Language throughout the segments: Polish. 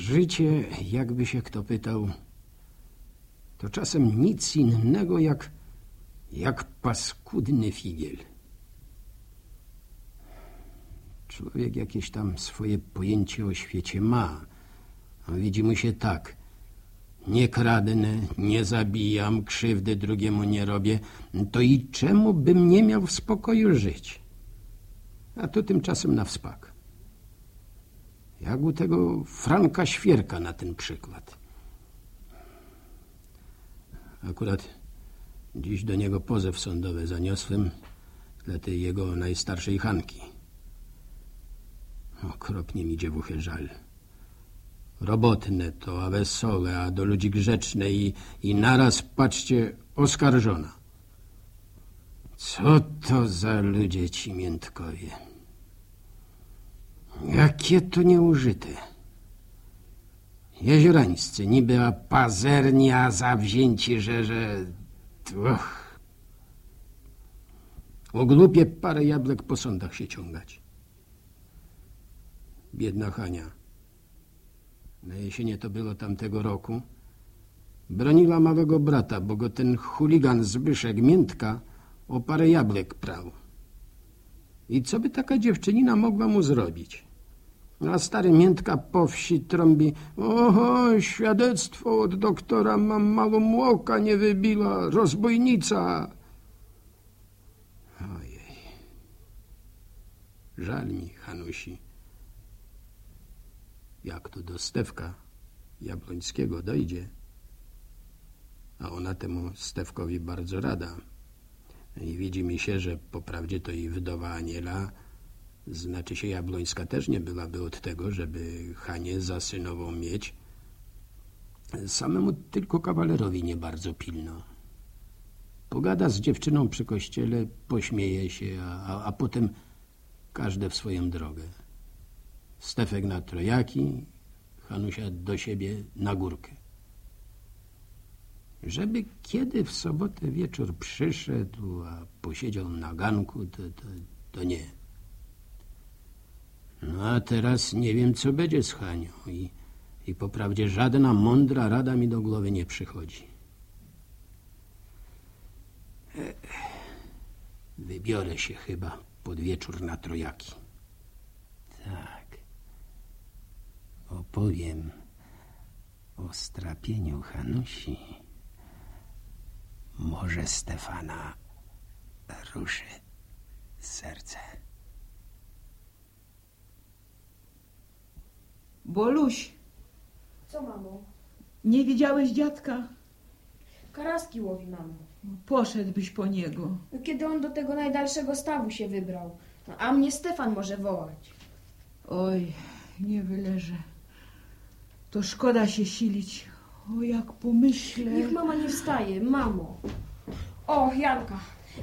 Życie, jakby się kto pytał, to czasem nic innego jak, jak paskudny figiel. Człowiek jakieś tam swoje pojęcie o świecie ma. A widzi mu się tak. Nie kradnę, nie zabijam, krzywdy drugiemu nie robię. To i czemu bym nie miał w spokoju żyć? A tu tymczasem na wspak. Jak u tego Franka Świerka na ten przykład. Akurat dziś do niego pozew sądowy zaniosłem dla tej jego najstarszej Hanki. Okropnie mi dziewuchy żal. Robotne to, a wesołe, a do ludzi grzeczne i, i naraz, patrzcie, oskarżona. Co to za ludzie ci miętkowie? Jakie to nieużyte. Jeziorańscy, niby a pazerni, a zawzięci, że... że... Och. O głupie parę jabłek po sądach się ciągać. Biedna Hania. Na jesienie to było tamtego roku. Broniła małego brata, bo go ten chuligan Zbyszek Miętka o parę jabłek prał. I co by taka dziewczynina mogła mu zrobić? A stary Miętka po wsi trąbi Oho, świadectwo od doktora mam małą młoka nie wybiła, rozbójnica. Ojej. Żal mi, Hanusi. Jak to do Stewka Jabłońskiego dojdzie, a ona temu Stewkowi bardzo rada. I widzi mi się, że po prawdzie to i wdowa Aniela, znaczy się Jabłońska też nie byłaby od tego, żeby Hanie za synową mieć. Samemu tylko kawalerowi nie bardzo pilno. Pogada z dziewczyną przy kościele, pośmieje się, a, a potem każde w swoją drogę. Stefek na trojaki, Hanusia do siebie na górkę. Żeby kiedy w sobotę wieczór przyszedł, a posiedział na ganku, to, to, to nie. No a teraz nie wiem, co będzie z Hanią i, i po prawdzie żadna mądra rada mi do głowy nie przychodzi. Wybiorę się chyba pod wieczór na trojaki. Tak opowiem o strapieniu Hanusi. Może Stefana ruszy serce. Boluś, Co, mamo? nie widziałeś dziadka? Karaski łowi, mamo. Poszedłbyś po niego. Kiedy on do tego najdalszego stawu się wybrał. No, a mnie Stefan może wołać. Oj, nie wyleżę. To szkoda się silić. O, jak pomyślę. Niech mama nie wstaje, mamo. O, Janka,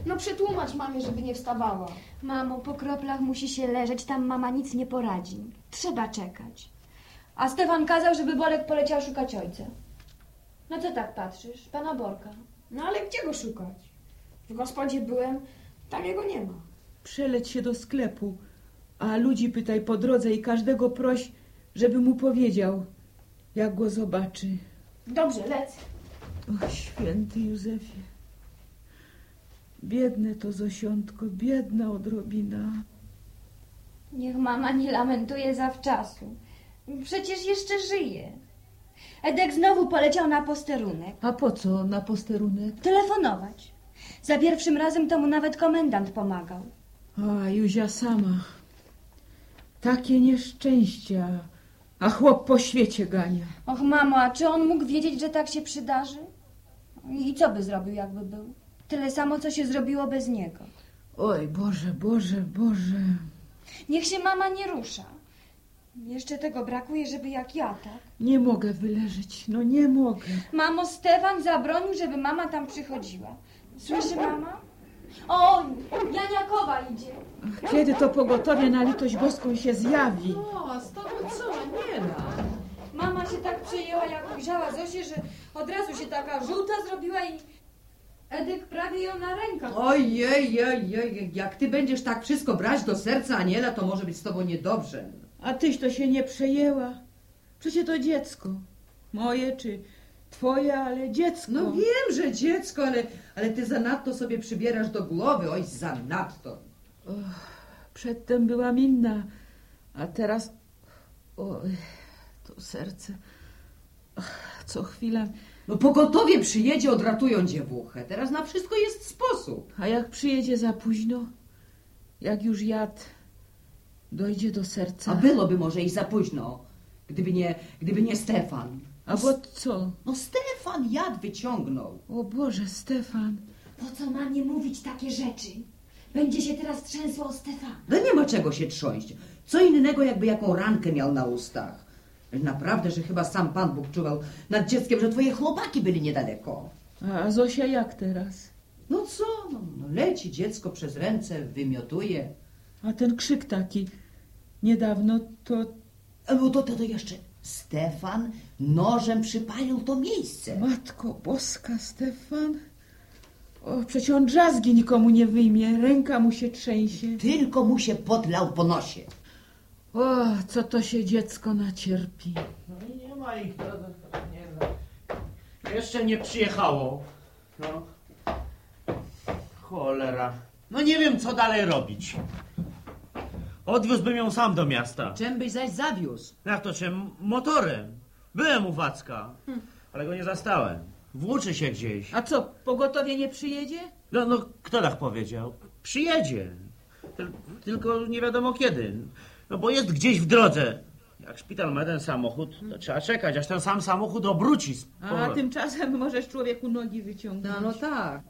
no przetłumacz mamie, żeby nie wstawała. Mamo, po kroplach musi się leżeć, tam mama nic nie poradzi. Trzeba czekać. A Stefan kazał, żeby Bolek poleciał szukać ojca. No co tak patrzysz? Pana Borka. No ale gdzie go szukać? W gospodzie byłem, tam jego nie ma. Przeleć się do sklepu, a ludzi pytaj po drodze i każdego proś, żeby mu powiedział, jak go zobaczy. Dobrze, lecę. Och, święty Józefie. Biedne to Zosiątko, biedna odrobina. Niech mama nie lamentuje zawczasu. Przecież jeszcze żyje. Edek znowu poleciał na posterunek. A po co na posterunek? Telefonować. Za pierwszym razem to mu nawet komendant pomagał. A, Józia sama. Takie nieszczęścia, a chłop po świecie gania. Och, mamo, a czy on mógł wiedzieć, że tak się przydarzy? I co by zrobił, jakby był? Tyle samo, co się zrobiło bez niego. Oj, Boże, Boże, Boże. Niech się mama nie rusza. Jeszcze tego brakuje, żeby jak ja, tak? Nie mogę wyleżeć, no nie mogę. Mamo, Stefan zabronił, żeby mama tam przychodziła. Słyszy mama? O, Janiakowa idzie. Ach, Kiedy to pogotowie na litość boską się zjawi? O, z tobą co? Nie ma. Mama się tak przejęła, jak ujrzała Zosię, że od razu się taka żółta zrobiła i Edek prawie ją na rękach. Ojej, ojej, jak ty będziesz tak wszystko brać do serca, Aniela, to może być z tobą niedobrze. A tyś to się nie przejęła. Przecie to dziecko. Moje czy twoje, ale dziecko. No wiem, że dziecko, ale, ale ty zanadto sobie przybierasz do głowy. Oj, zanadto. Przedtem byłam inna, a teraz... Oj, to serce... Ach, Co chwilę... No pogotowie przyjedzie, odratują dziewuchę. Teraz na wszystko jest sposób. A jak przyjedzie za późno? Jak już jad dojdzie do serca? A byłoby może i za późno, gdyby nie, gdyby nie Stefan. A bo co? No Stefan jad wyciągnął. O Boże, Stefan. Po co mamie mówić takie rzeczy? Będzie się teraz trzęsła o Stefana. No nie ma czego się trząść. Co innego, jakby jaką rankę miał na ustach. Naprawdę, że chyba sam Pan Bóg czuwał nad dzieckiem, że twoje chłopaki byli niedaleko. A Zosia jak teraz? No co, no, no leci dziecko przez ręce, wymiotuje. A ten krzyk taki niedawno to... A no to, to, to jeszcze Stefan nożem przypalił to miejsce. Matko Boska, Stefan. O, przecież on drzazgi nikomu nie wyjmie. Ręka mu się trzęsie. Tylko mu się podlał po nosie. O, co to się dziecko nacierpi. No i nie ma ich, to, to, to nie no. Jeszcze nie przyjechało. No. Cholera. No nie wiem, co dalej robić. Odwiózłbym ją sam do miasta. Czym byś zaś zawiózł? Jak to czym? Motorem. Byłem u Wacka, ale go nie zastałem. Włóczy się gdzieś. A co, pogotowie nie przyjedzie? No, no kto tak powiedział? Przyjedzie. Tyl- Tylko nie wiadomo kiedy. No bo jest gdzieś w drodze. Jak szpital ma ten samochód, to trzeba czekać, aż ten sam samochód obróci. z A tymczasem możesz człowieku nogi wyciągnąć. No, no tak.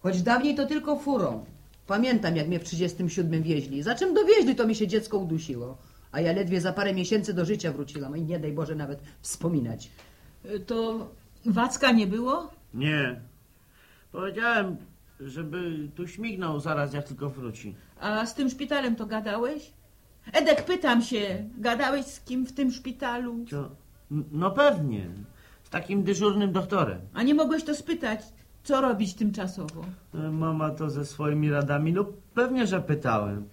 Choć dawniej to tylko furą. Pamiętam, jak mnie w 37 wieźli. Za czym dowieźli, to mi się dziecko udusiło. A ja ledwie za parę miesięcy do życia wróciłam. I nie daj Boże nawet wspominać. To Wacka nie było? Nie. Powiedziałem, żeby tu śmignął zaraz, jak tylko wróci. A z tym szpitalem to gadałeś? Edek, pytam się, gadałeś z kim w tym szpitalu? Co? No pewnie. Z takim dyżurnym doktorem. A nie mogłeś to spytać, co robić tymczasowo? E, Mama to ze swoimi radami. No pewnie, że pytałem.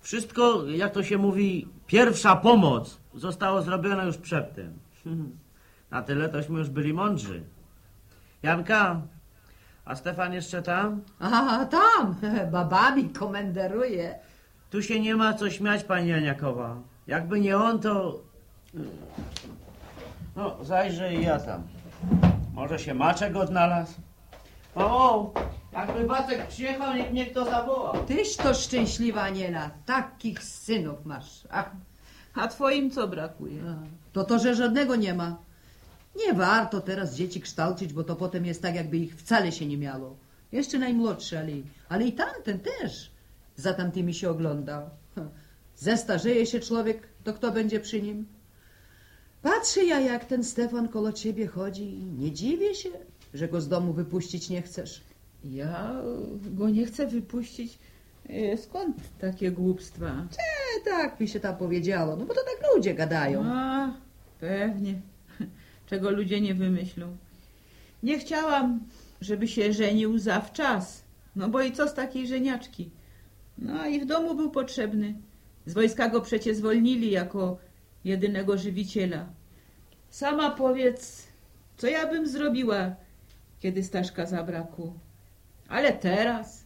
Wszystko, jak to się mówi, pierwsza pomoc zostało zrobione już przedtem. Na tyle tośmy już byli mądrzy. Janka, a Stefan jeszcze tam? A tam, babami komenderuje. Tu się nie ma co śmiać, pani Janiakowa. Jakby nie on, to... No, zajrzę i ja tam. Może się Maczek odnalazł? O, jakby Wacek przyjechał, niech mnie kto zawoła. Tyś to szczęśliwa Aniela. Takich synów masz. Ach, A twoim co brakuje? to to, że żadnego nie ma. Nie warto teraz dzieci kształcić, bo to potem jest tak, jakby ich wcale się nie miało. Jeszcze najmłodszy, ale, ale i tamten też za tamtymi się oglądał. Zestarzeje się człowiek, to kto będzie przy nim? Patrzę ja, jak ten Stefan koło ciebie chodzi i nie dziwię się, że go z domu wypuścić nie chcesz. Ja go nie chcę wypuścić. E, Skąd takie głupstwa? E, tak mi się tam powiedziało, no bo to tak ludzie gadają. A, pewnie. Czego ludzie nie wymyślą. Nie chciałam, żeby się żenił zawczas. No bo i co z takiej żeniaczki? No i w domu był potrzebny. Z wojska go przecie zwolnili jako jedynego żywiciela. Sama powiedz, co ja bym zrobiła, kiedy Staszka zabrakło. Ale teraz,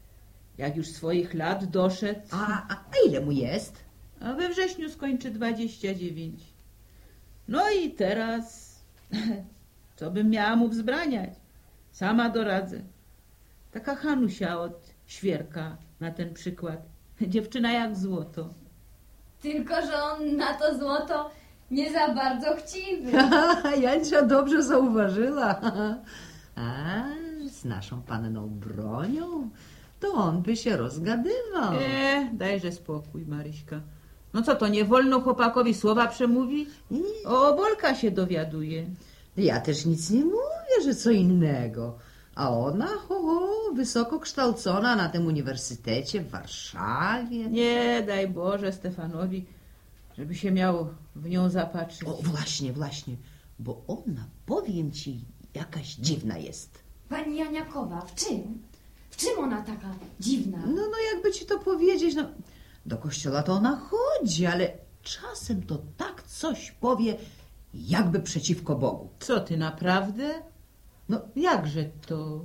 jak już swoich lat doszedł, A, a, a ile mu jest? a we wrześniu skończy 29. No i teraz, co bym miała mu wzbraniać? Sama doradzę. Taka Hanusia od świerka na ten przykład. Dziewczyna jak złoto. Tylko, że on na to złoto nie za bardzo chciwy. Jancia dobrze zauważyła. A z naszą panną bronią to on by się rozgadywał. E, dajże spokój, Maryśka. No co to, nie wolno chłopakowi słowa przemówić? O, Bolka się dowiaduje. Ja też nic nie mówię, że co innego. A ona, ho, ho, wysoko kształcona na tym uniwersytecie w Warszawie. Nie, daj Boże Stefanowi, żeby się miał w nią zapatrzyć. O, właśnie, właśnie, bo ona, powiem ci, jakaś dziwna jest. Pani Janiakowa, w czym? W czym ona taka dziwna? No, no jakby ci to powiedzieć, no do kościoła to ona chodzi, ale czasem to tak coś powie, Jakby przeciwko Bogu. Co ty, naprawdę? No, Jakże to?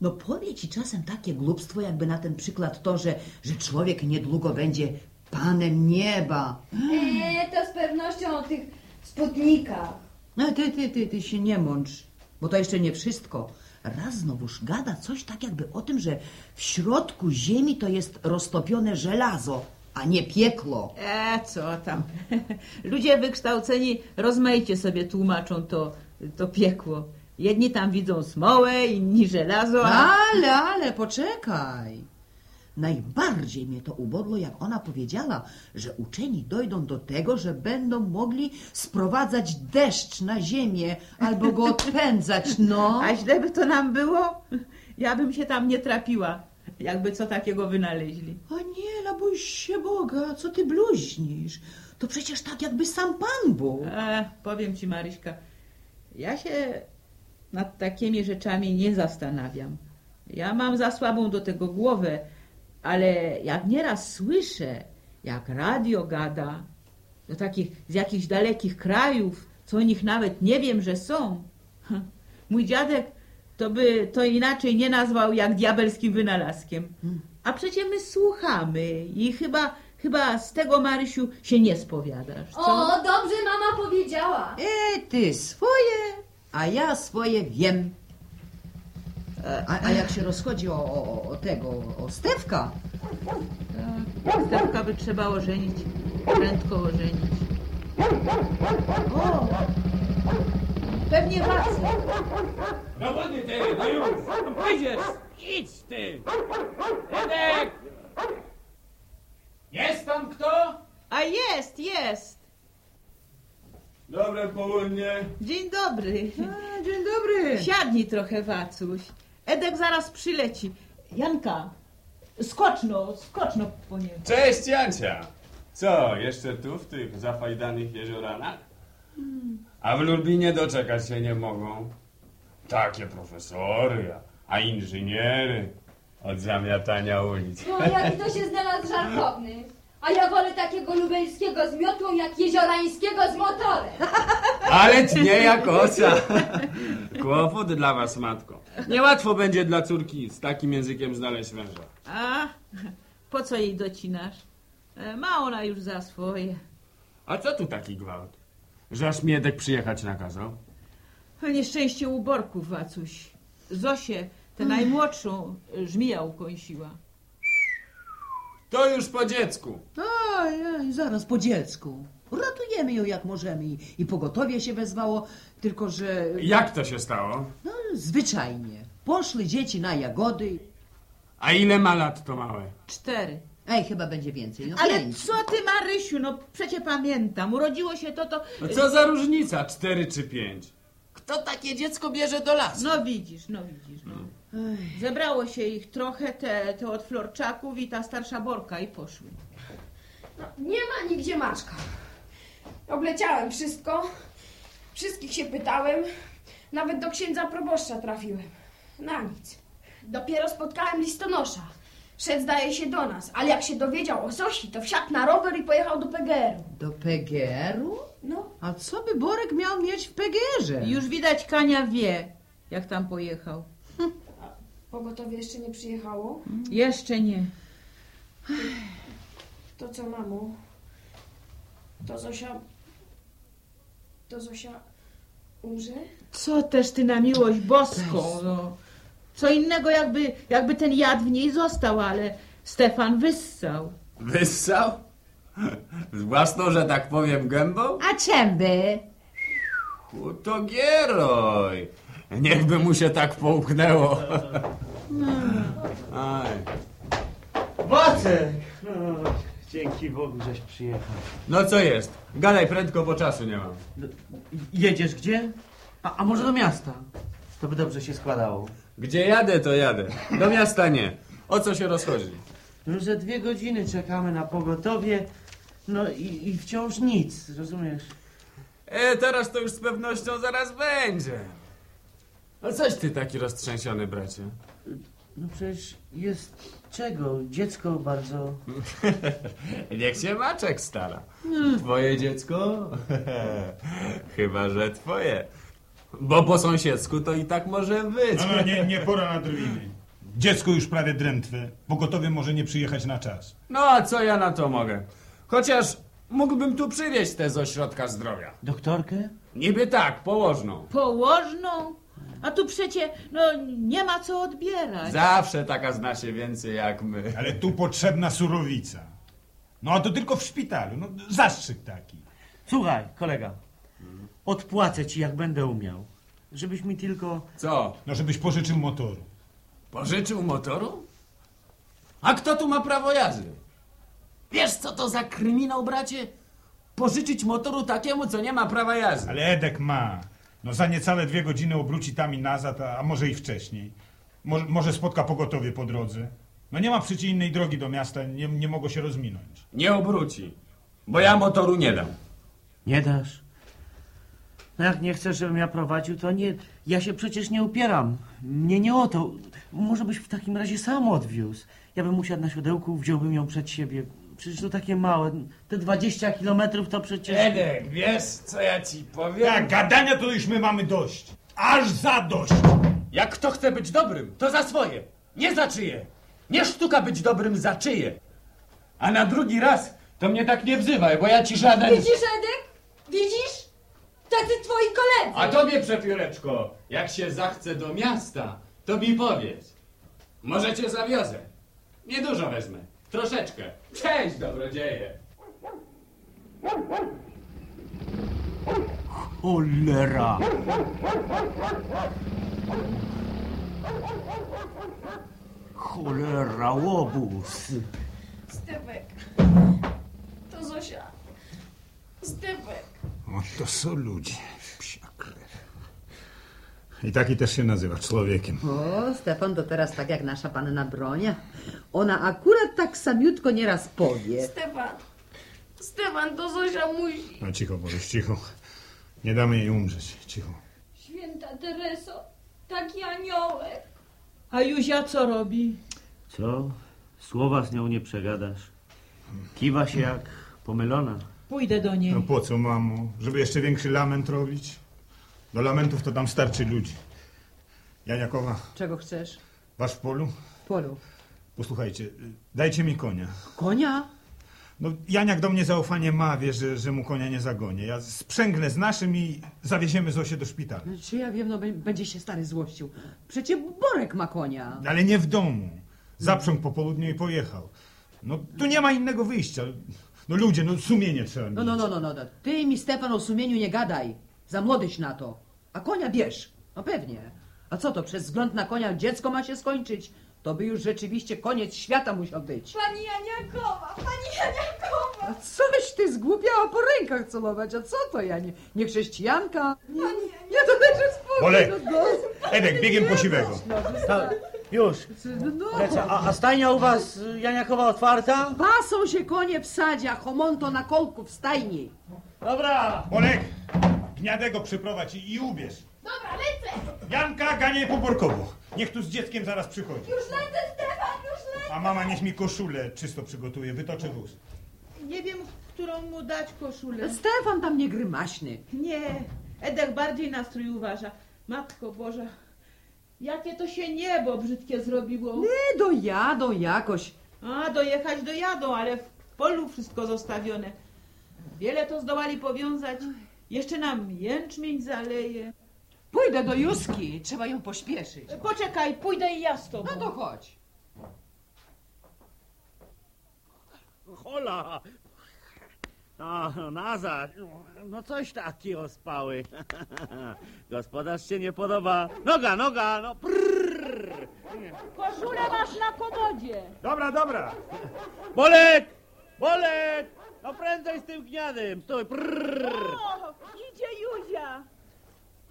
no powie ci czasem takie głupstwo, jakby na ten przykład to, że, że człowiek niedługo będzie panem nieba. Eee, to z pewnością o tych sputnikach. No ty, ty, ty, ty się nie mącz, bo to jeszcze nie wszystko. Raz znowuż gada coś tak jakby o tym, że w środku ziemi to jest roztopione żelazo, a nie piekło. E, co tam? Ludzie wykształceni rozmaicie sobie tłumaczą to, to piekło. Jedni tam widzą smołę, inni żelazo, a... Ale, ale, poczekaj. Najbardziej mnie to ubodło, jak ona powiedziała, że uczeni dojdą do tego, że będą mogli sprowadzać deszcz na ziemię albo go odpędzać, no. A źle by to nam było? Ja bym się tam nie trapiła, jakby co takiego wynaleźli. Aniela, bój się Boga, co ty bluźnisz? To przecież tak jakby sam Pan Bóg. E, powiem ci, Maryśka, ja się nad takimi rzeczami nie zastanawiam. Ja mam za słabą do tego głowę, ale jak nieraz słyszę, jak radio gada do takich z jakichś dalekich krajów, co o nich nawet nie wiem, że są. Mój dziadek to by to inaczej nie nazwał jak diabelskim wynalazkiem. A przecież my słuchamy i chyba, chyba z tego, Marysiu, się nie spowiadasz, co? O, dobrze mama powiedziała. E, ty swoje, a ja swoje wiem. A, a jak się rozchodzi o, o, o tego, o Stewka, Tak, Stawka by trzeba ożenić, prędko ożenić. O! Pewnie Wacek. No wody ty, no już! No pójdziesz! Idź ty! Edek! Jest tam kto? A jest, jest. Dobre południe. Dzień dobry. a, dzień dobry. Siadnij trochę, Wacuś. Edek zaraz przyleci. Janka, skoczno, skoczno po niego. Cześć Jancia! Co, jeszcze tu w tych zafajdanych jezioranach? A w Lublinie doczekać się nie mogą. Takie profesory, a- a inżyniery od zamiatania ulic. No, jaki to się znalazł żartowny. A ja wolę takiego lubelskiego z miotłą, jak jeziorańskiego z motorem. Ale tnie jak osa. Kłopot dla was, matko. Niełatwo będzie dla córki z takim językiem znaleźć męża. A, po co jej docinasz? E, Ma ona już za swoje. A co tu taki gwałt? Że aż Miedek przyjechać nakazał? Nieszczęście uborków, Wacuś. Zosię, tę najmłodszą, żmija ukąsiła. To już po dziecku. Oj, oj, zaraz po dziecku. Ratujemy ją jak możemy i, i pogotowie się wezwało, tylko że Jak to się stało? no, zwyczajnie. Poszły dzieci na jagody. A ile ma lat to małe? Cztery. Ej, chyba będzie więcej. No Ale pięć. co ty, Marysiu, no przecie pamiętam. Urodziło się to, to... No co za różnica, cztery czy pięć? Kto takie dziecko bierze do lasu? No widzisz, no widzisz, no. Zebrało się ich trochę, te, te od florczaków i ta starsza Borka i poszły. No, nie ma nigdzie Maczka. Obleciałem wszystko. Wszystkich się pytałem. Nawet do księdza proboszcza trafiłem. Na nic. Dopiero spotkałem listonosza. Szedł zdaje się do nas, ale jak się dowiedział o Zosi, to wsiadł na rower i pojechał do PGR-u. Do PGR-u? No, A co by Borek miał mieć w PGR-ze? Już widać, Kania wie, jak tam pojechał. Pogotowie jeszcze nie przyjechało. Jeszcze nie. To co, mamo? To Zosia... To Zosia umrze? Co też ty na miłość boską, no. Co innego jakby, jakby ten jad w niej został, ale Stefan wyssał. Wyssał? Z własną, że tak powiem, gębą? A czem by? U, To gieroj. Niechby mu się tak połknęło. Aj. Wacek! No, dzięki Bogu, żeś przyjechał. No co jest? Gadaj prędko, bo czasu nie mam. No, Jedziesz gdzie? A, a może do miasta? To by dobrze się składało. Gdzie jadę, to jadę. Do miasta nie. O co się rozchodzi? Już ze dwie godziny czekamy na pogotowie, no i, i wciąż nic, rozumiesz? E, teraz to już z pewnością zaraz będzie. No coś ty taki roztrzęsiony, bracie. No przecież jest czego? Dziecko bardzo... Niech się Maczek stara. Twoje dziecko? Chyba, że twoje. Bo po sąsiedzku to i tak może być. No, no nie, nie pora na drwiny. Dziecko już prawie drętwe. Pogotowie może nie przyjechać na czas. No a co ja na to mogę? Chociaż mógłbym tu przywieźć tę z ośrodka zdrowia. Doktorkę? Niby tak, położną. Położną? A tu przecie, no nie ma co odbierać. Zawsze taka zna się więcej jak my. Ale tu potrzebna surowica. No a to tylko w szpitalu. No, zastrzyk taki. Słuchaj, kolega. Odpłacę ci, jak będę umiał. Żebyś mi tylko... Co? No żebyś pożyczył motoru. Pożyczył motoru? A kto tu ma prawo jazdy? Wiesz co to za kryminał, bracie? Pożyczyć motoru takiemu, co nie ma prawa jazdy. Ale Edek ma. No za niecałe dwie godziny obróci tam i nazad, a, a może i wcześniej. Mo, może spotka pogotowie po drodze. No nie ma przecież innej drogi do miasta, nie, nie mogło się rozminąć. Nie obróci, bo ja motoru nie dam. Nie dasz? No jak nie chcesz, żebym ja prowadził, to nie... Ja się przecież nie upieram. Mnie nie o to. Może byś w takim razie sam odwiózł. Ja bym usiadł na siodełku, wziąłbym ją przed siebie. Przecież to takie małe. Te 20 kilometrów to przecież... Edek, wiesz co ja ci powiem? Tak, gadania to już my mamy dość. Aż za dość. Jak kto chce być dobrym, to za swoje, nie za czyje. Nie sztuka być dobrym za czyje. A na drugi raz to mnie tak nie wzywaj, bo ja ci żaden... Widzisz, Edek? Widzisz? Tacy twoi koledzy. A tobie, przepióreczko, jak się zachce do miasta, to mi powiedz. Może cię zawiozę. Niedużo wezmę. Troszeczkę. Cześć, dobrodzieje. Cholera! Cholera, łobuz! Stefek. To Zosia. Stefek. O, to są ludzie. I taki też się nazywa człowiekiem. O, Stefan to teraz tak jak nasza panna Bronia. Ona akurat tak samiutko nieraz powie. Stefan. Stefan, to Zosia musi. No cicho, Boryś, cicho. Nie damy jej umrzeć. Cicho. Święta Tereso, taki aniołek. A Juzia co robi? Co? Słowa z nią nie przegadasz. Kiwa się jak pomylona. Pójdę do niej. No po co, mamo? Żeby jeszcze większy lament robić? Do lamentów to tam starczy ludzi. Janiakowa, Czego chcesz? wasz w polu? Polu. Posłuchajcie, y, dajcie mi konia. Konia? No, Janiak do mnie zaufanie ma, wie, że, że mu konia nie zagonię. Ja sprzęgnę z naszym i zawieziemy Zosię do szpitala. Czy ja wiem, no bę- będzie się stary złościł. Przecie Borek ma konia. Ale nie w domu. Zaprząg po południu i pojechał. No, tu nie ma innego wyjścia. No ludzie, no sumienie trzeba mieć. No, no, no, no, no. no. Ty mi, Stefan, o sumieniu nie gadaj. Za młodyś na to. A konia bierz. No pewnie. A co to, przez wzgląd na konia dziecko ma się skończyć? To by już rzeczywiście koniec świata musiał być. Pani Janiakowa, pani Janiakowa. A coś ty zgłupiała po rękach celować, a co to ja, nie, nie chrześcijanka? Nie, nie to też spokój. Bolek. No, no, Edek, biegiem po siwego. Ta, już. no. Lecę. A, a stajnia u was, y, Janiakowa, otwarta? Pasą się konie w sadzie, a homonto na kolku w stajni. Dobra. Bolek, gniadego przyprowadź i, i ubierz. Dobra, lecę. Janka, ganiaj po Borkowo. Niech tu z dzieckiem zaraz przychodzi. Już lecę, Stefan, już lecę. A mama niech mi koszulę czysto przygotuje, wytoczę wóz. Nie wiem, którą mu dać koszulę. Stefan tam nie grymaśny. Nie, Edek bardziej nastrój uważa. Matko Boża, jakie to się niebo brzydkie zrobiło. Nie dojadą jakoś. A, dojechać dojadą, ale w polu wszystko zostawione. Wiele to zdołali powiązać. Jeszcze nam jęczmień zaleje. Pójdę do Juski, trzeba ją pośpieszyć. Poczekaj, pójdę i ja z tobą. No to chodź. Hola! No, Nazar, no coś takiego spały. Gospodarz się nie podoba. Noga, noga, no prrr. Koszulę masz na komodzie. Dobra, dobra. Bolek! Bolek! No prędzej z tym gniadem, stój, prrr. O, idzie Juzia.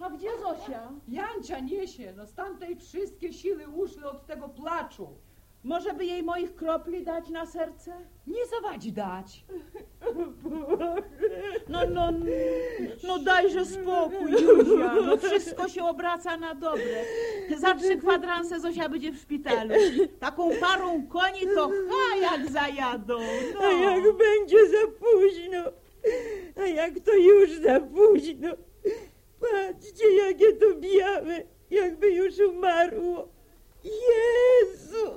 A gdzie Zosia? Jancia niesie, no z tamtej wszystkie siły uszły od tego placzu. Może by jej moich kropli dać na serce? Nie zawadzi dać. No, no, no dajże spokój, Juzia. No wszystko się obraca na dobre. Za trzy kwadranse Zosia będzie w szpitalu. Taką parą koni to ha jak zajadą. No. A jak będzie za późno? A jak to już za późno? Patrzcie, jakie to białe, jakby już umarło. Jezu!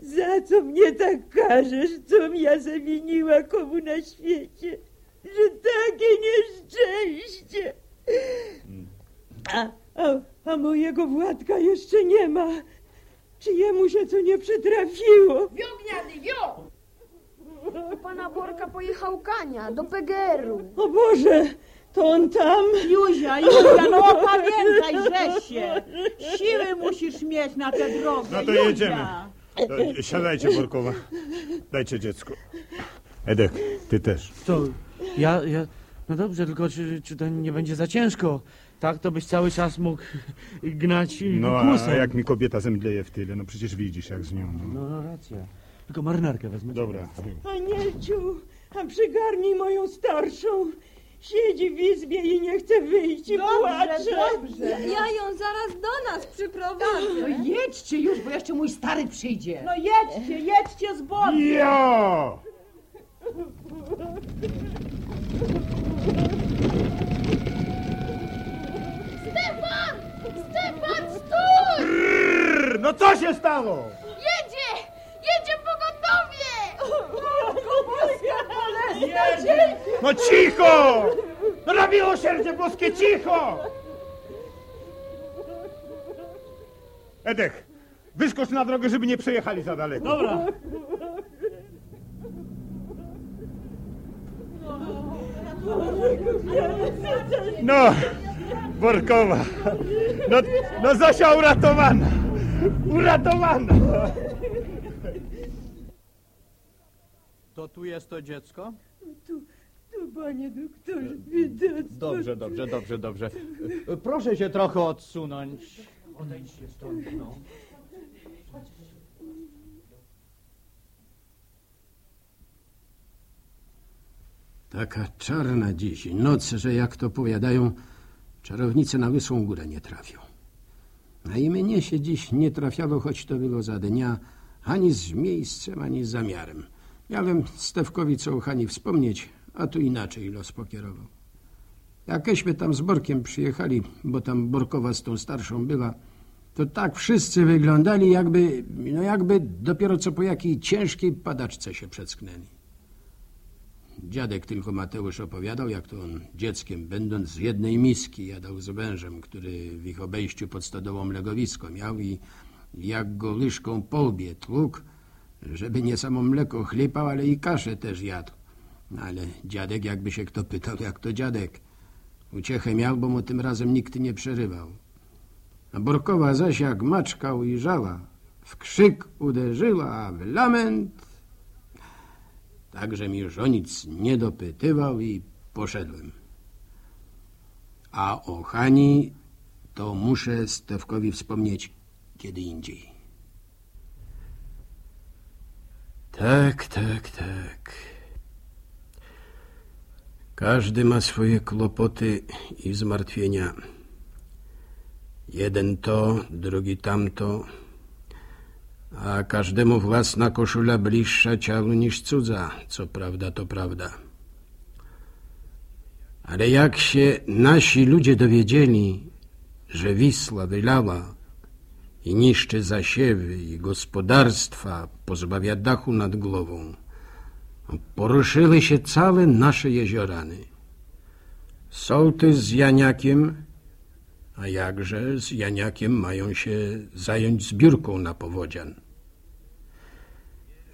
Za co mnie tak karzesz? Co ja zawiniła komu na świecie? Że takie nieszczęście! A, a, a mojego Władka jeszcze nie ma. Czy jemu się co nie przytrafiło? Wio, gniady, wio! U pana Borka pojechał Kania do PGR-u. O Boże, to on tam? Józia, Józia, no opamiętaj, że się. Siły musisz mieć na tę drogę. No to Józia. jedziemy. E, Siadajcie, Borkowa. Dajcie dziecko. Edek, ty też. To ja, ja... No dobrze, tylko czy, czy to nie będzie za ciężko? Tak, to byś cały czas mógł gnać No kłusem. a jak mi kobieta zemdleje w tyle, no przecież widzisz jak z nią. No. No, no racja. Tylko marynarkę wezmę. Dobra. Anielciu, a przygarnij moją starszą. Siedzi w izbie i nie chce wyjść i Dobrze, płacze. dobrze. Ja ją zaraz do nas przyprowadzę. No jedźcie już, bo jeszcze mój stary przyjdzie. No jedźcie, jedźcie z Borkiem. Jo! Stefan! Stefan, stój! Brrr, No co się stało? No cicho! No na miłosierdzie boskie, cicho! Edek, wyskocz na drogę, żeby nie przejechali za daleko. Dobra. No, Borkowa. No, no Zosia uratowana. Uratowana. To tu jest to dziecko? Panie doktorze, widać. Dobrze, dobrze, dobrze, dobrze. Proszę się trochę odsunąć. Odejdźcie stąd, no. Taka czarna dziś noc, że jak to powiadają, czarownice na łysą górę nie trafią. A i mnie się dziś nie trafiało, choć to było za dnia, ani z miejscem, ani z zamiarem. Miałem Stewkowi co o Hani wspomnieć, a tu inaczej los pokierował. Jakeśmy tam z Borkiem przyjechali, bo tam Borkowa z tą starszą była, to tak wszyscy wyglądali, jakby, no jakby dopiero co po jakiej ciężkiej padaczce się przecknęli. Dziadek tylko Mateusz opowiadał, jak to on dzieckiem, będąc z jednej miski, jadał z wężem, który w ich obejściu pod stodołą legowisko miał i jak go łyżką po łbie tłukł, żeby nie samo mleko chlipał, ale i kaszę też jadł. No ale dziadek, jakby się kto pytał, jak to dziadek. Uciechę miał, bo mu tym razem nikt nie przerywał. A Borkowa zaś jak maczka ujrzała, w krzyk uderzyła, a w lament Także mi już o nic nie dopytywał i poszedłem. A o Hani to muszę Stewkowi wspomnieć kiedy indziej. Tak, tak, tak. Każdy ma swoje kłopoty i zmartwienia. Jeden to, drugi tamto, a każdemu własna koszula bliższa ciału niż cudza, co prawda to prawda. Ale jak się nasi ludzie dowiedzieli, że Wisła wylała i niszczy zasiewy i gospodarstwa, pozbawia dachu nad głową, poruszyły się całe nasze jeziorany. Sołtys z Janiakiem, a jakże z Janiakiem mają się zająć zbiórką na powodzian.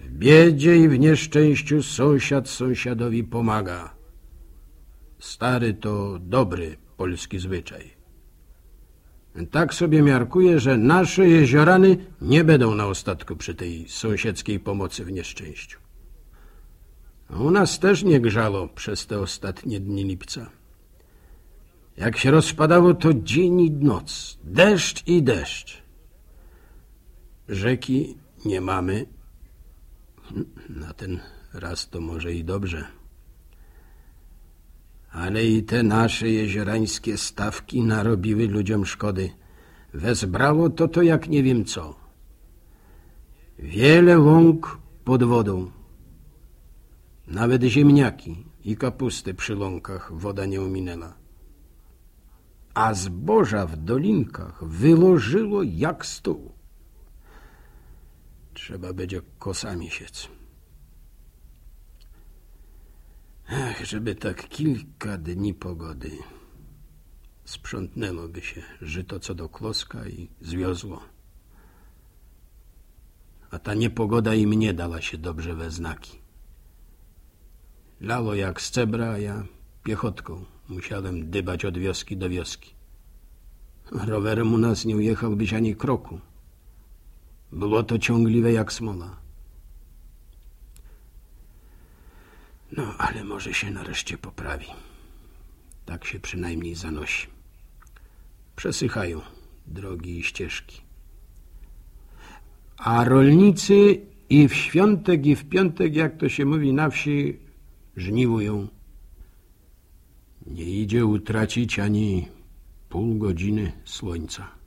W biedzie i w nieszczęściu sąsiad sąsiadowi pomaga. Stary to dobry polski zwyczaj. Tak sobie miarkuję, że nasze jeziorany nie będą na ostatku przy tej sąsiedzkiej pomocy w nieszczęściu. A u nas też nie grzało przez te ostatnie dni lipca. Jak się rozpadało, to dzień i noc, deszcz i deszcz. Rzeki nie mamy. Na ten raz to może i dobrze. Ale i te nasze jeziorańskie stawki narobiły ludziom szkody. Wezbrało to to jak nie wiem co. Wiele łąk pod wodą. Nawet ziemniaki i kapusty przy łąkach woda nie ominęła. A zboża w dolinkach wyłożyło jak stół. Trzeba będzie kosami siec. Ach, żeby tak kilka dni pogody. Sprzątnęłoby się żyto co do kloska i zwiozło. A ta niepogoda i mnie dała się dobrze we znaki. Lało jak z cebra, a ja piechotką musiałem dybać od wioski do wioski. Rowerem u nas nie ujechałbyś ani kroku. Było to ciągliwe jak smola. No, ale może się nareszcie poprawi. Tak się przynajmniej zanosi. Przesychają drogi i ścieżki. A rolnicy i w świątek, i w piątek, jak to się mówi na wsi, żniwują. Nie idzie utracić ani pół godziny słońca.